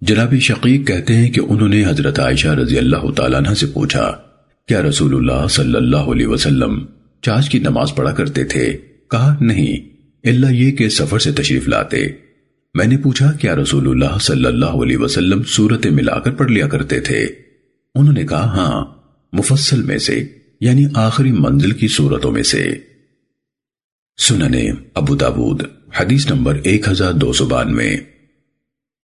جناب شقیق کہتے ہیں کہ انہوں نے حضرت عائشہ رضی اللہ تعالیٰ عنہ سے پوچھا، کیا رسول اللہ صلی اللہ علیہ وسلم چاش کی نماز پڑھا کرتے تھے؟ کہا، نہیں اللہ یہ کہ سفر سے تشریف لاتے۔ میں نے پوچھا، کیا رسول اللہ صلی اللہ علیہ وسلم صورت ملا کر پڑھ لیا کرتے تھے؟ انہوں نے کہا ہاں مفصل میں سے یعنی آخری منزل کی صورتوں میں سے۔ سننے ابو داود، حدیث نمبر ایک ہزار دو سو بانوے۔